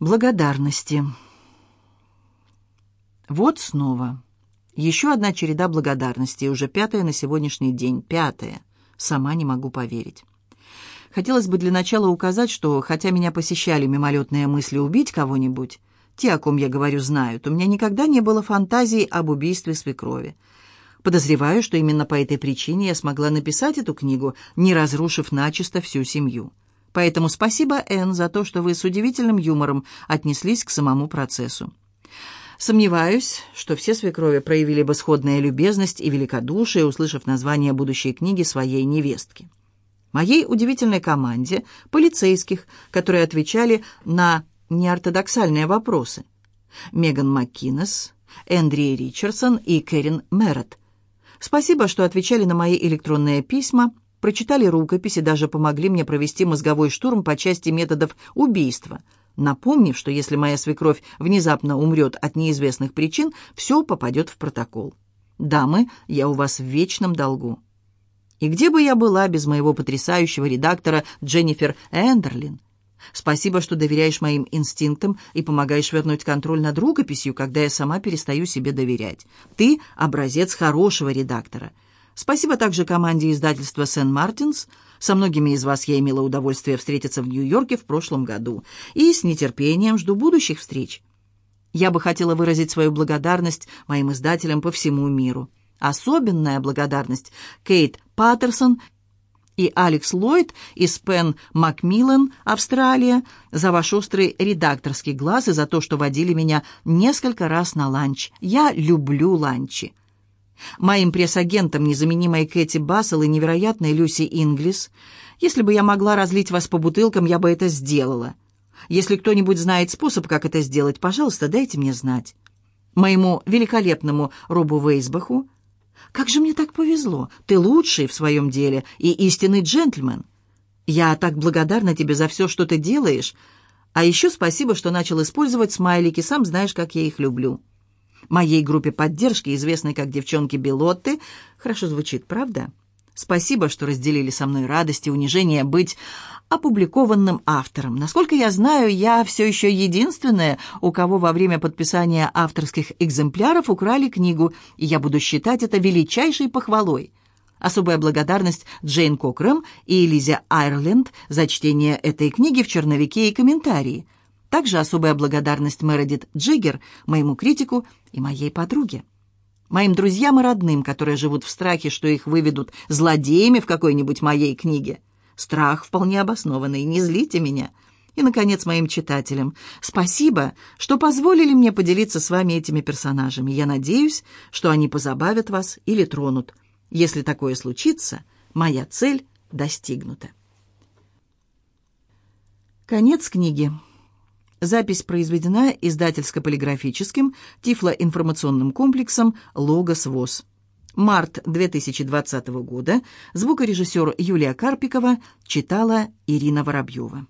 Благодарности. Вот снова. Еще одна череда благодарностей, уже пятая на сегодняшний день, пятая. Сама не могу поверить. Хотелось бы для начала указать, что, хотя меня посещали мимолетные мысли убить кого-нибудь, те, о ком я говорю, знают, у меня никогда не было фантазии об убийстве свекрови. Подозреваю, что именно по этой причине я смогла написать эту книгу, не разрушив начисто всю семью. Поэтому спасибо, Энн, за то, что вы с удивительным юмором отнеслись к самому процессу. Сомневаюсь, что все свекрови проявили бы сходная любезность и великодушие, услышав название будущей книги своей невестки. Моей удивительной команде полицейских, которые отвечали на неортодоксальные вопросы. Меган МакКиннес, Эндри Ричардсон и Кэрин Мэротт. Спасибо, что отвечали на мои электронные письма – прочитали рукописи, даже помогли мне провести мозговой штурм по части методов убийства, напомнив, что если моя свекровь внезапно умрет от неизвестных причин, все попадет в протокол. «Дамы, я у вас в вечном долгу». И где бы я была без моего потрясающего редактора Дженнифер Эндерлин? Спасибо, что доверяешь моим инстинктам и помогаешь вернуть контроль над рукописью, когда я сама перестаю себе доверять. Ты — образец хорошего редактора — Спасибо также команде издательства «Сен-Мартинс». Со многими из вас я имела удовольствие встретиться в Нью-Йорке в прошлом году и с нетерпением жду будущих встреч. Я бы хотела выразить свою благодарность моим издателям по всему миру. Особенная благодарность Кейт Паттерсон и Алекс Ллойд из Пен Макмиллан, Австралия, за ваш острый редакторский глаз и за то, что водили меня несколько раз на ланч. Я люблю ланчи моим пресс-агентам незаменимой Кэти Бассел и невероятной Люси Инглис. Если бы я могла разлить вас по бутылкам, я бы это сделала. Если кто-нибудь знает способ, как это сделать, пожалуйста, дайте мне знать. Моему великолепному Робу Вейсбаху. Как же мне так повезло. Ты лучший в своем деле и истинный джентльмен. Я так благодарна тебе за все, что ты делаешь. А еще спасибо, что начал использовать смайлики. Сам знаешь, как я их люблю моей группе поддержки, известной как «Девчонки Белотты». Хорошо звучит, правда? Спасибо, что разделили со мной радость и унижение быть опубликованным автором. Насколько я знаю, я все еще единственная, у кого во время подписания авторских экземпляров украли книгу, и я буду считать это величайшей похвалой. Особая благодарность Джейн Кокрэм и Элизе Айрленд за чтение этой книги в черновике и комментарии – также особая благодарность Мередит Джиггер, моему критику и моей подруге. Моим друзьям и родным, которые живут в страхе, что их выведут злодеями в какой-нибудь моей книге. Страх вполне обоснованный, не злите меня. И, наконец, моим читателям. Спасибо, что позволили мне поделиться с вами этими персонажами. Я надеюсь, что они позабавят вас или тронут. Если такое случится, моя цель достигнута. Конец книги. Запись произведена издательско-полиграфическим тифлоинформационным комплексом «Логос ВОЗ». Март 2020 года. Звукорежиссер Юлия Карпикова читала Ирина Воробьева.